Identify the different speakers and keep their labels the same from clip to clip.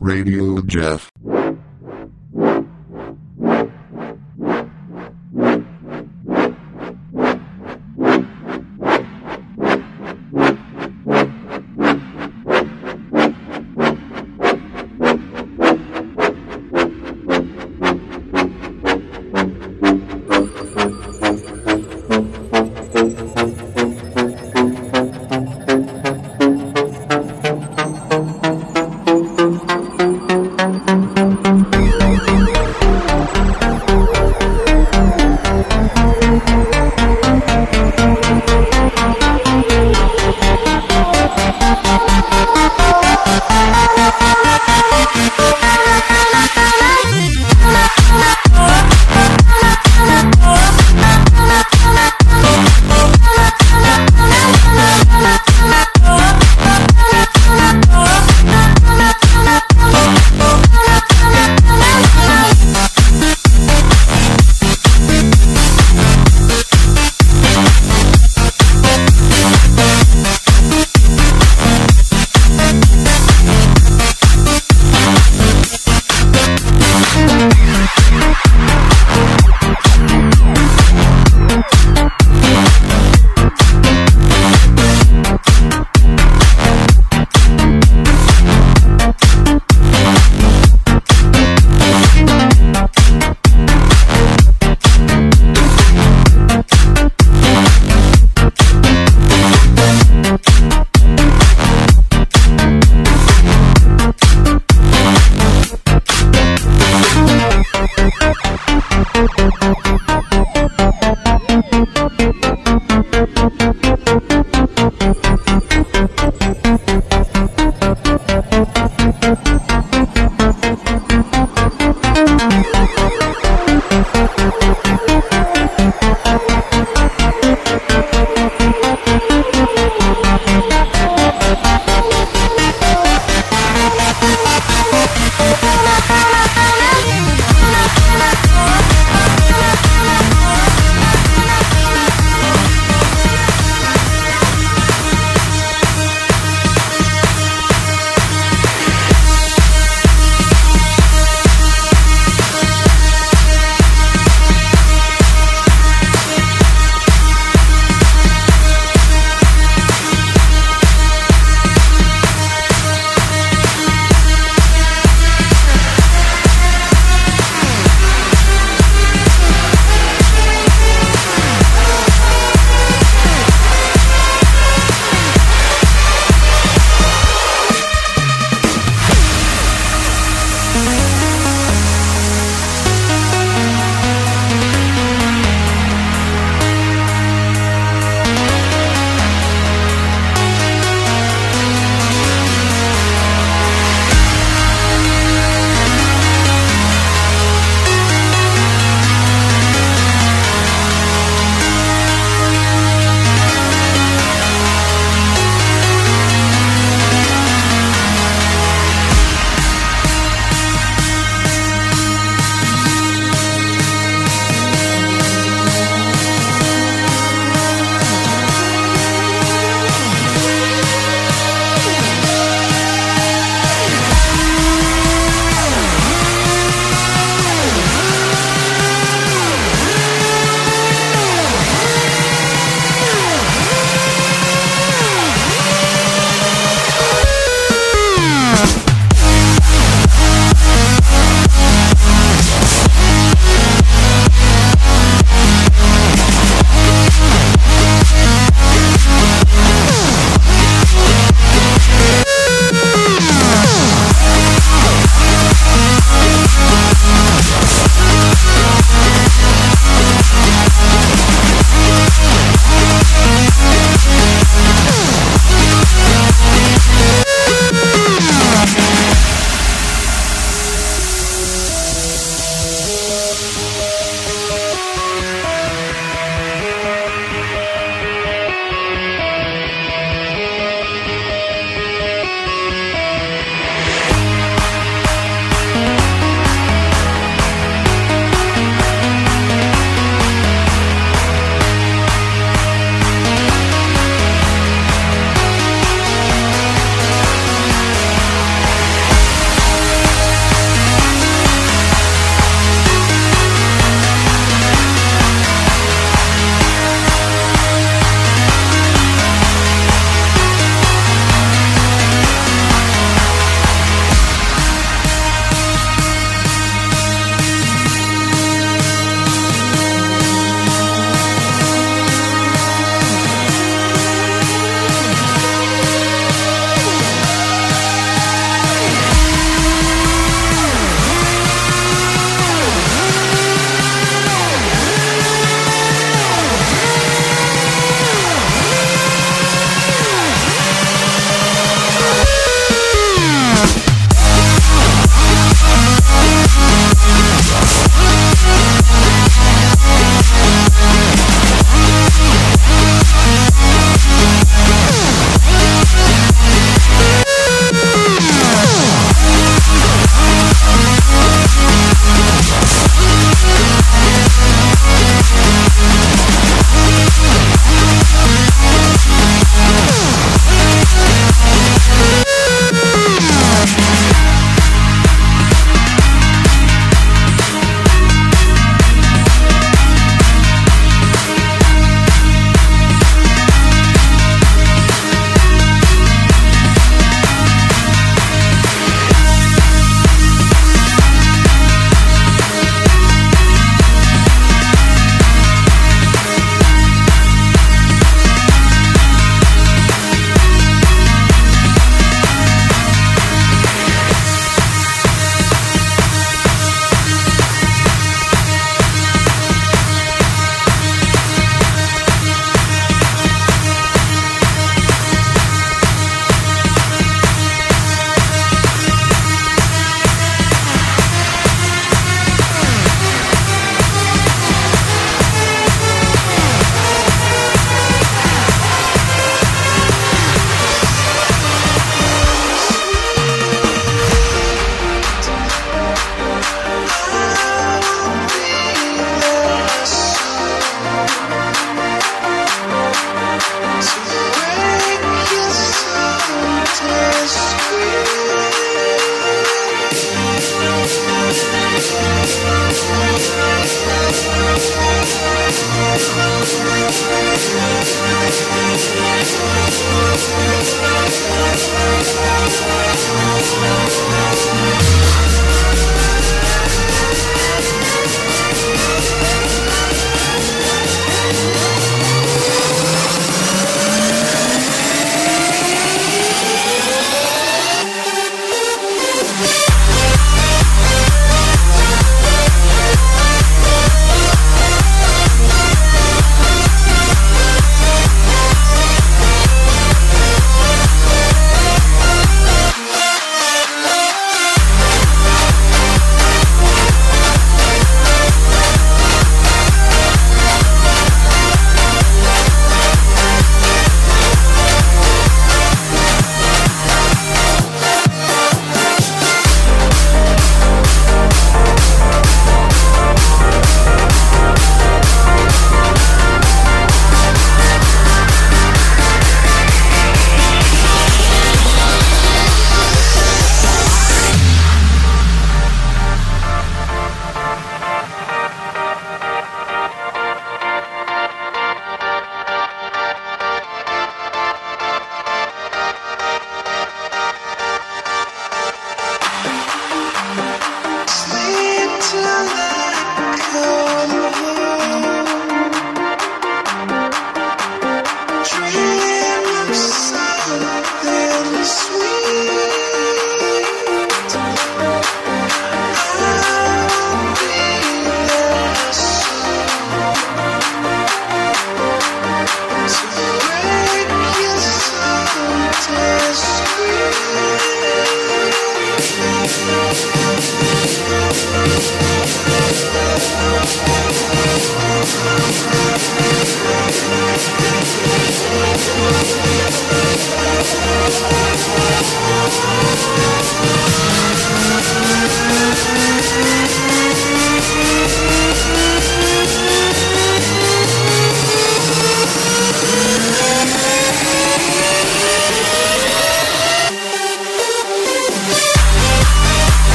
Speaker 1: Radio Jeff.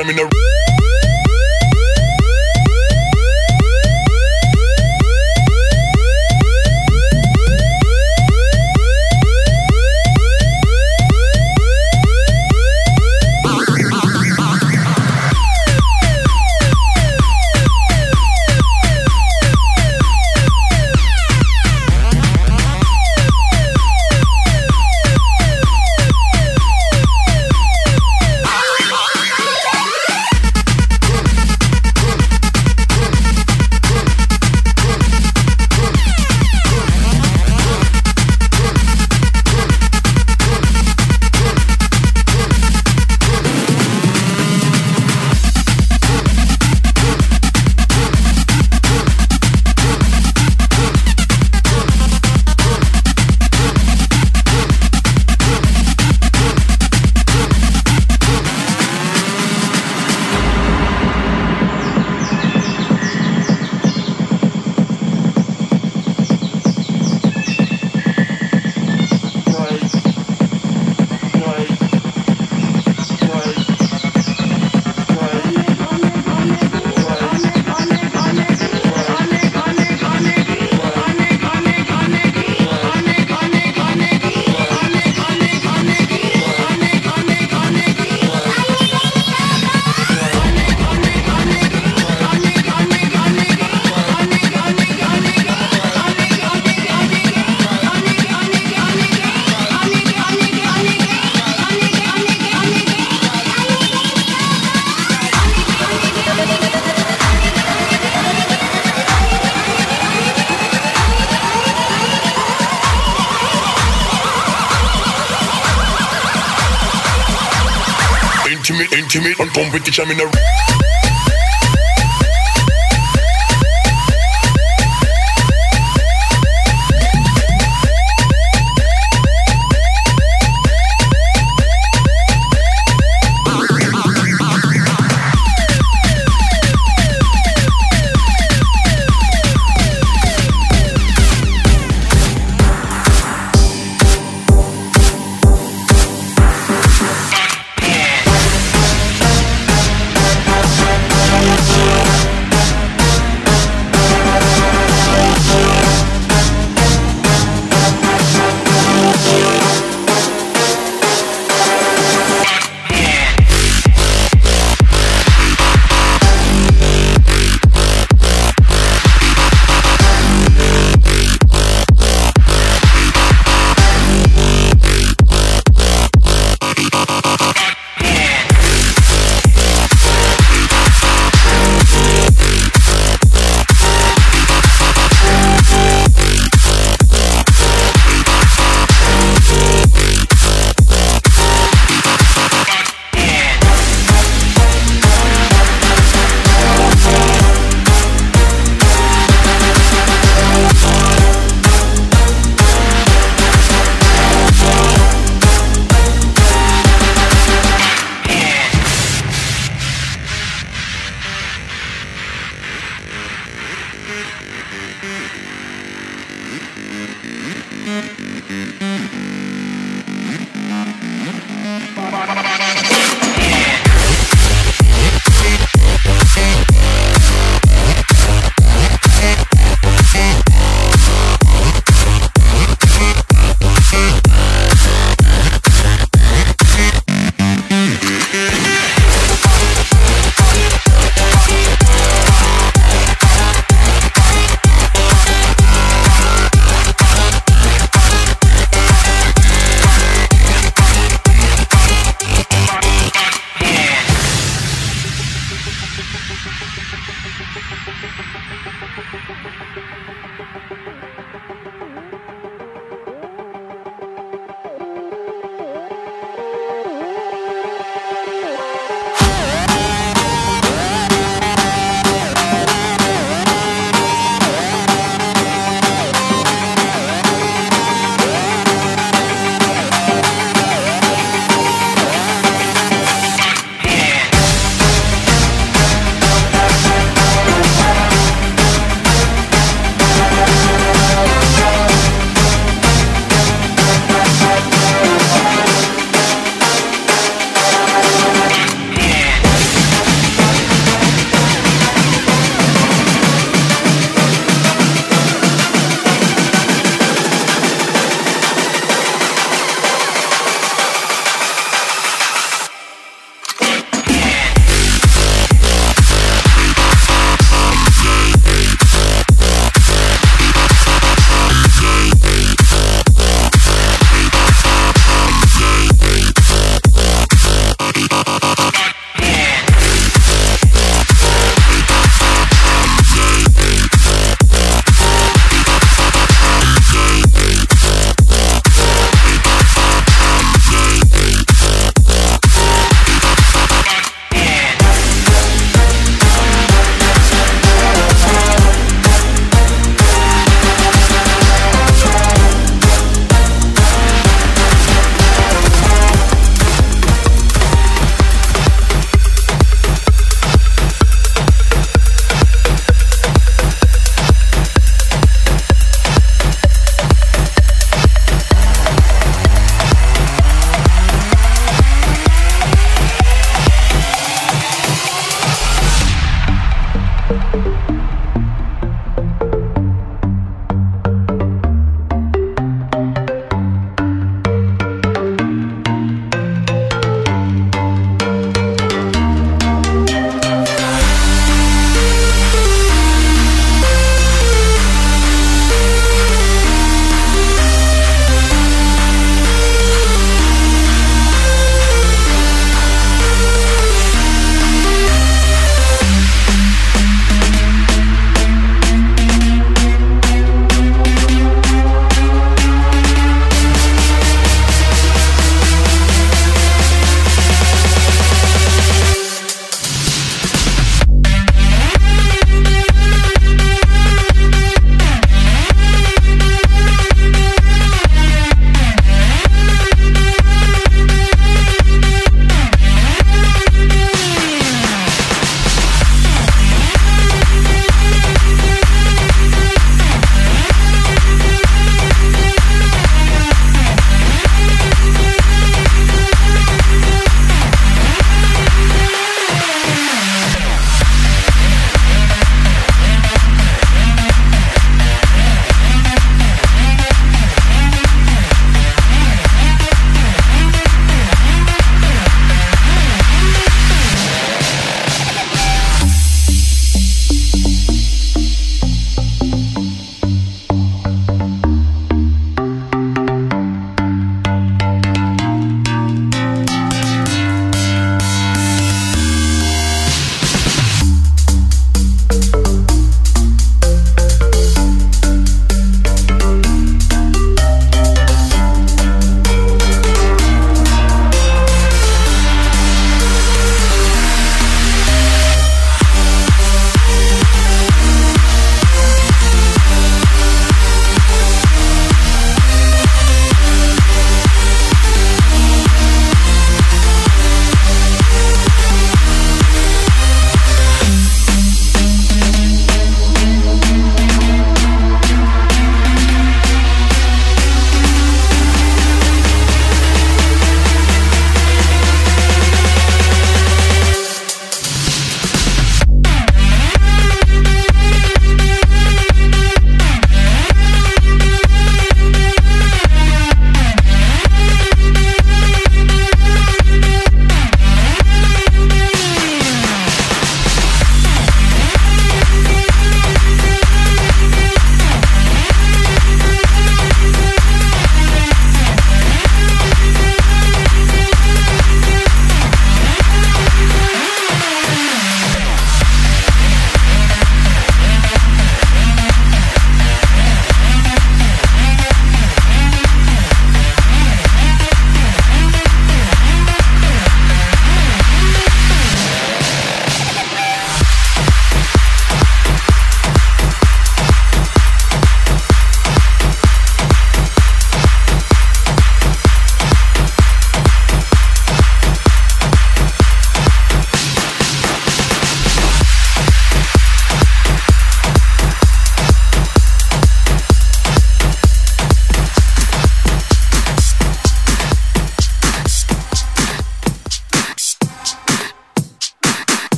Speaker 2: In a. intimate, and competition in a.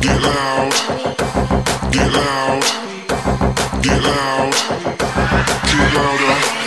Speaker 3: Get louder.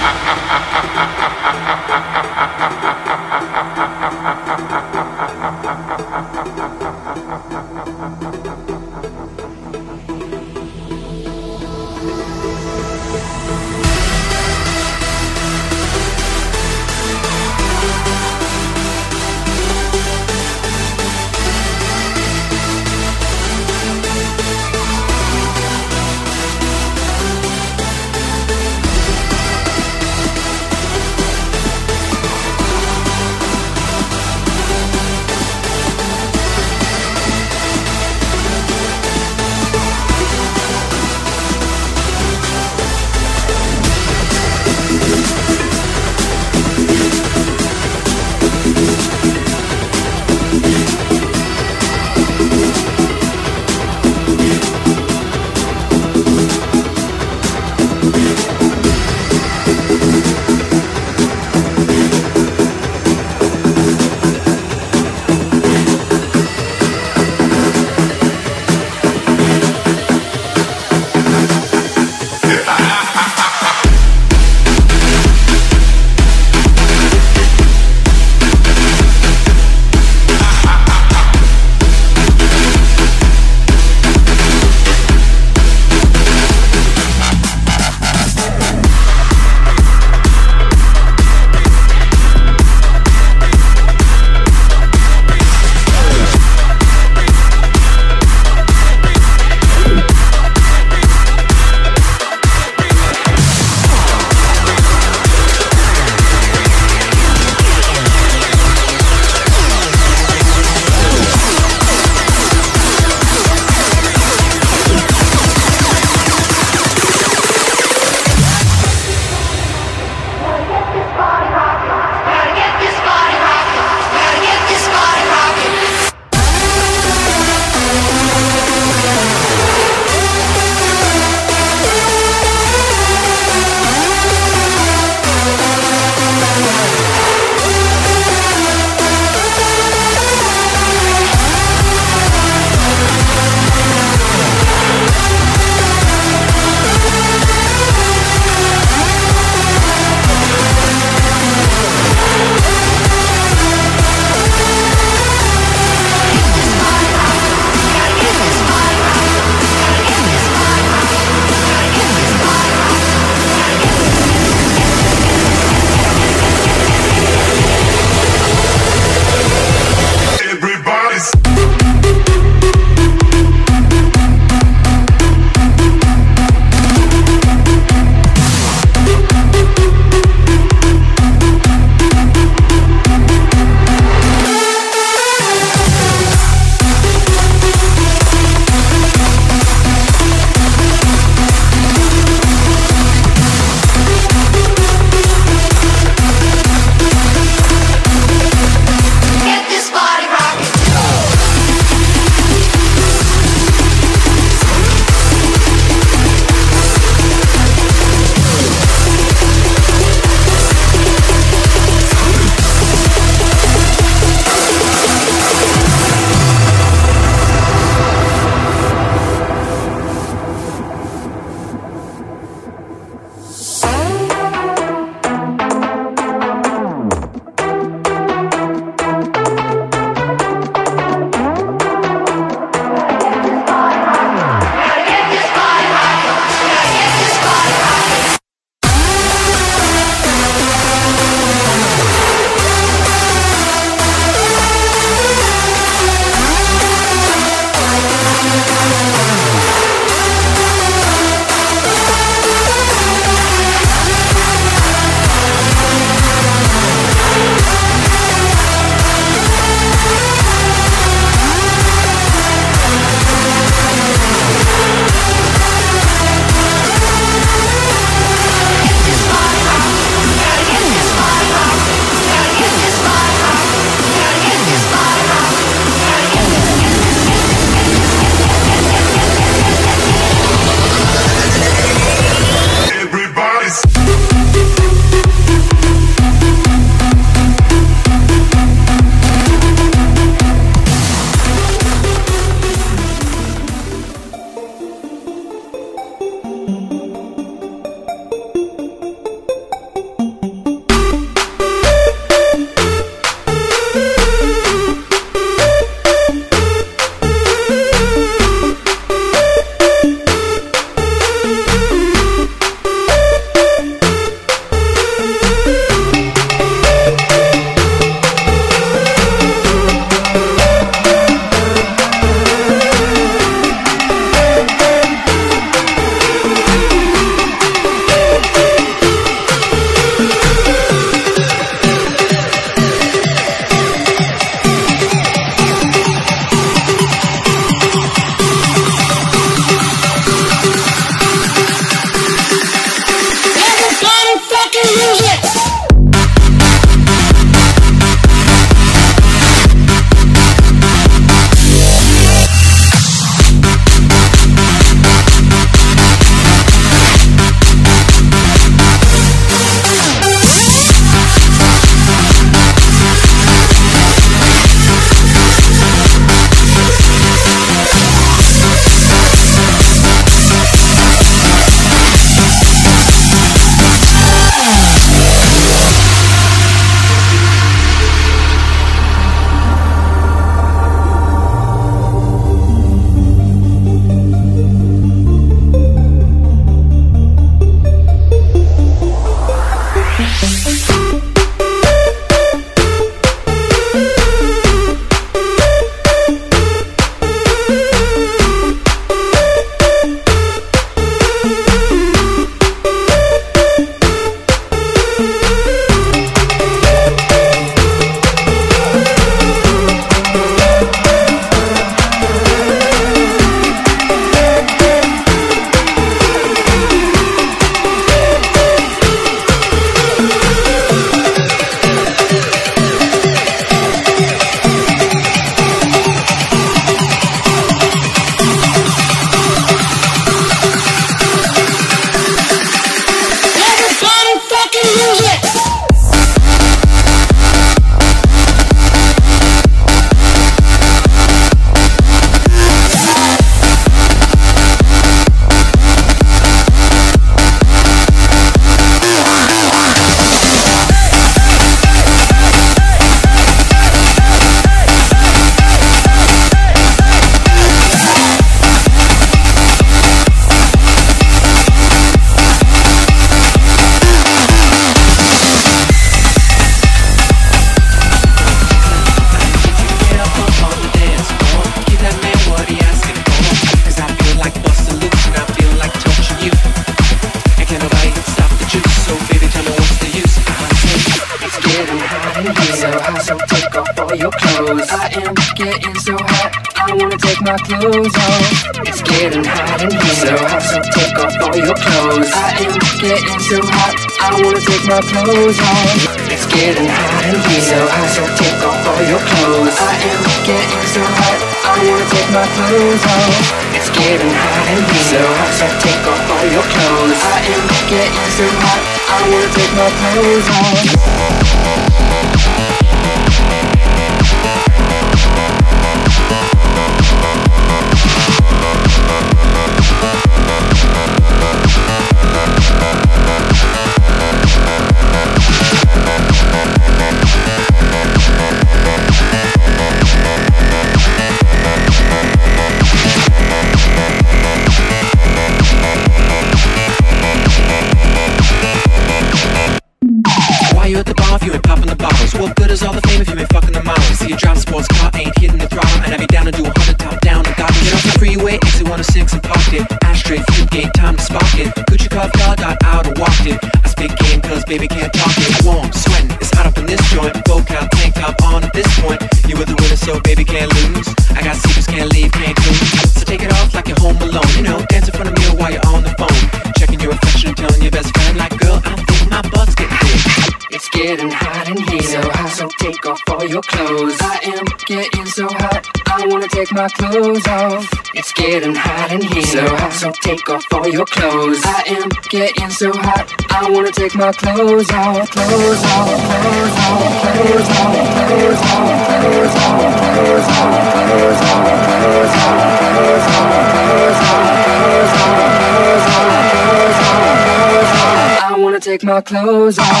Speaker 3: my
Speaker 4: clothes off. It's getting hot in here. So hot, so take off all your clothes. I am getting so hot. I wanna take my clothes off. Clothes off, clothes off, clothes off, clothes off, clothes off, clothes off, clothes off, clothes off, clothes off, clothes off, clothes off, clothes off, clothes off, clothes off. I wanna take my clothes off.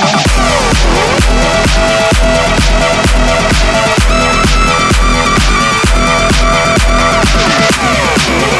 Speaker 5: Yeah.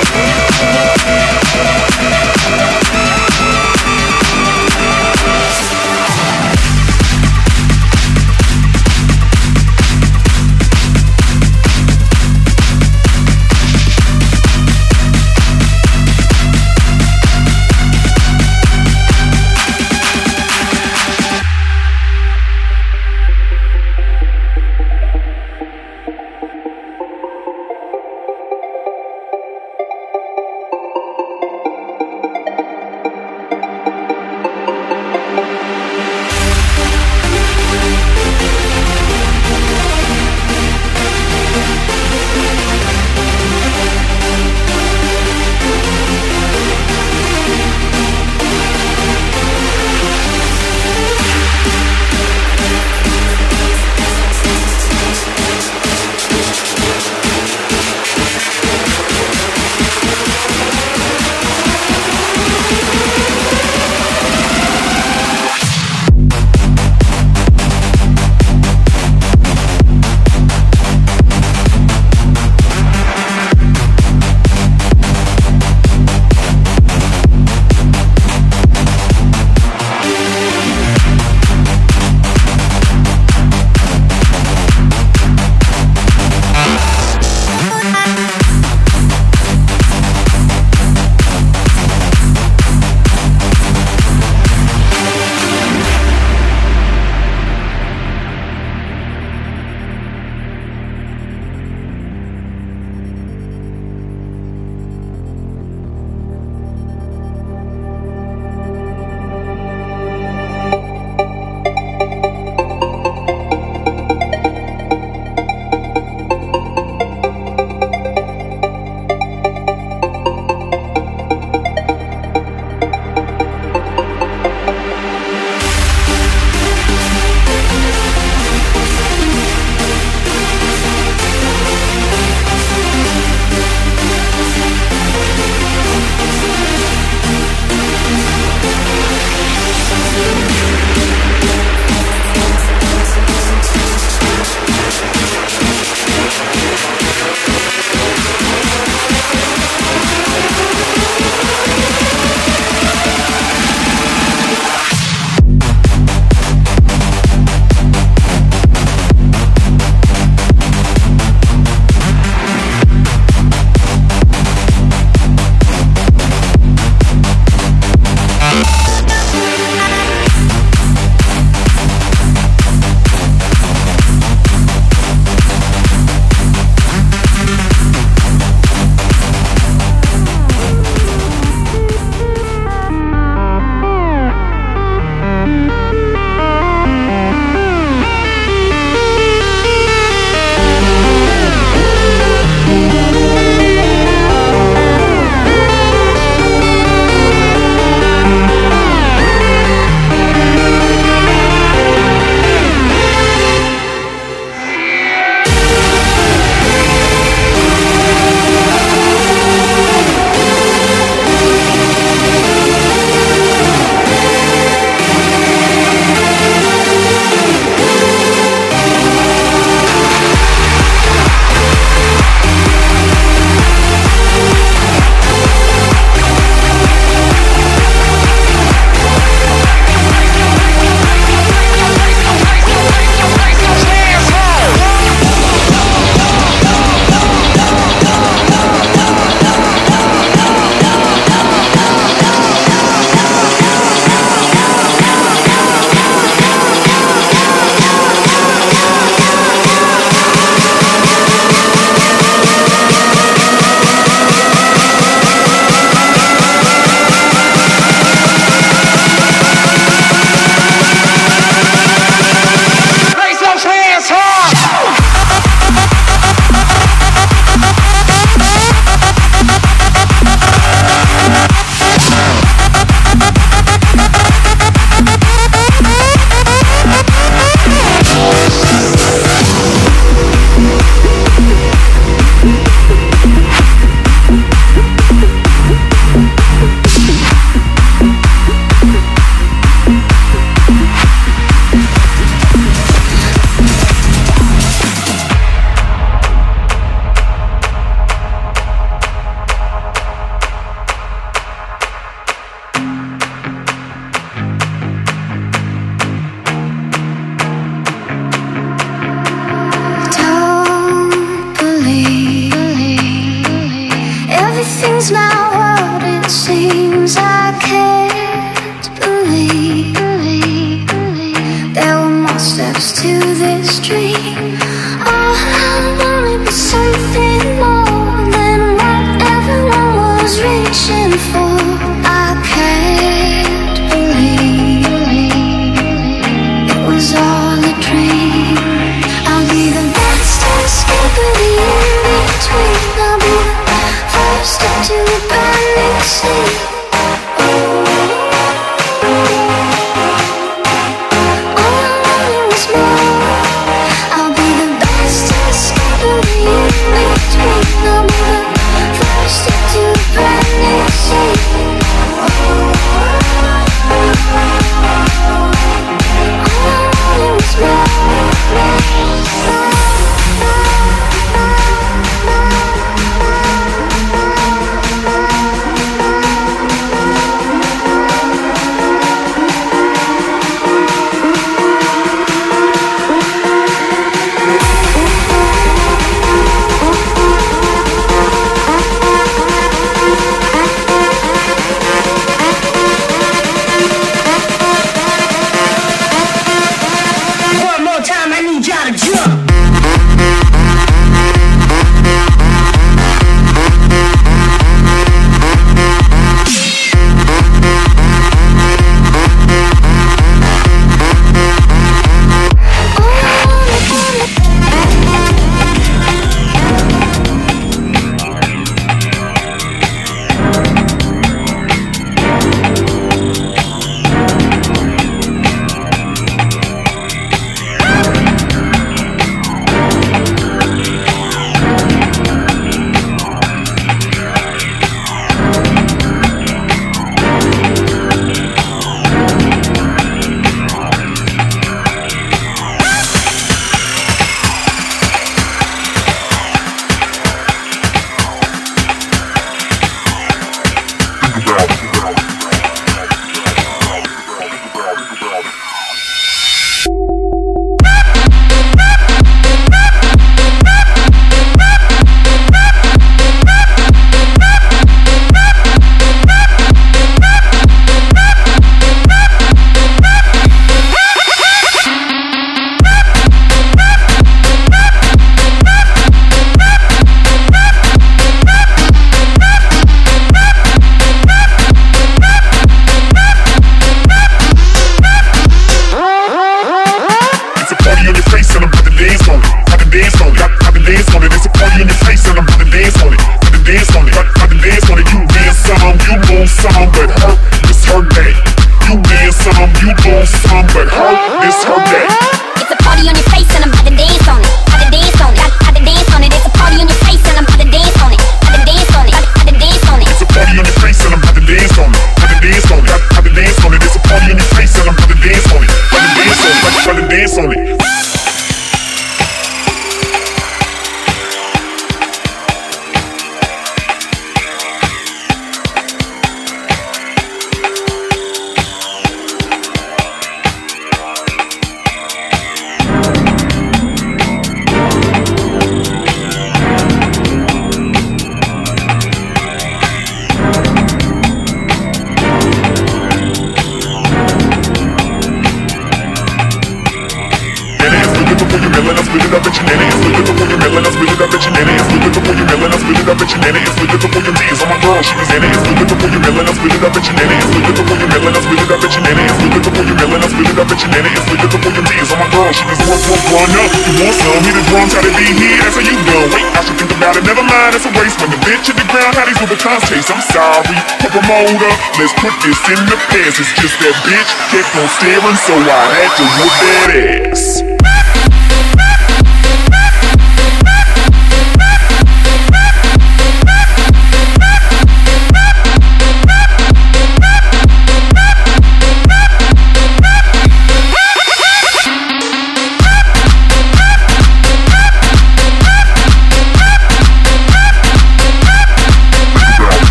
Speaker 5: Up at your nanny. It's looking before you melon, I split it up at your nanny. It's looking before you knees on my girl, she was nanny. It's looking before you melon, I split it up at your nanny. It's looking before you melon, I split it up at your nanny. It's looking before you melon, I split it up at your nanny. It's looking before you knees on my girl, she was work, work, run up. You want some? Hit the drums, how to be here? That's how you done. Wait, I should think about it. Never mind, it's a waste. When the bitch hit the ground, how these Louboutins taste? I'm sorry, the promoter. Let's put this in the past. It's just that bitch kept on staring, so I had to whoop that ass.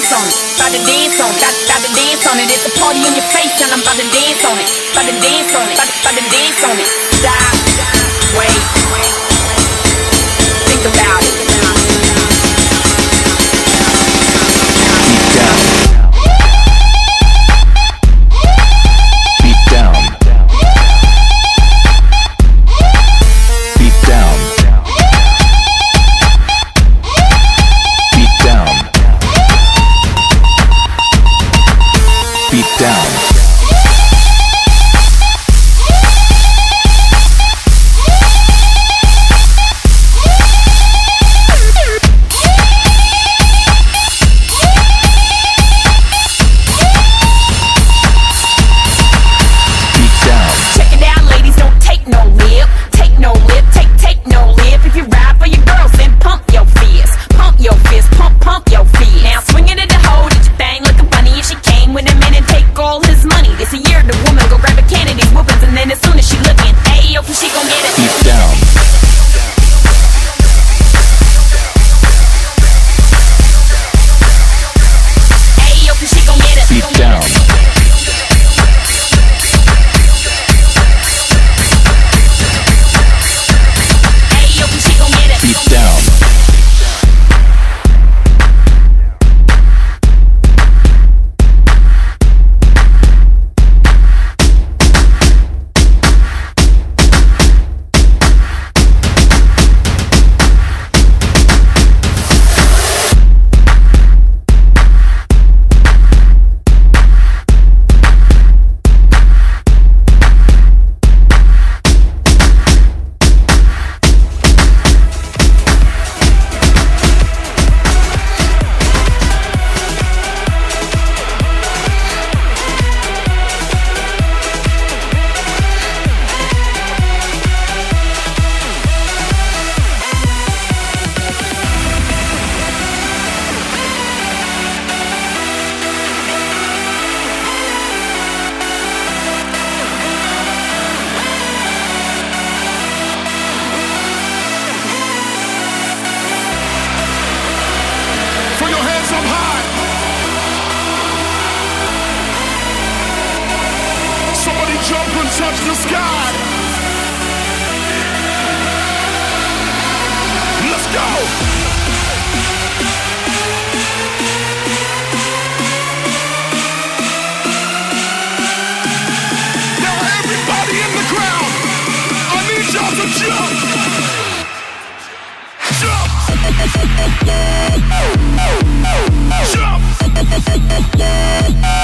Speaker 6: dance on it, about to dance on it, about to dance on it. It's a party in your face and I'm about to dance on it, about to dance on it, about to dance on it. Stop, wait.
Speaker 3: God. Let's go. Now everybody in the crowd, I need y'all to jump. Jump. Jump. jump.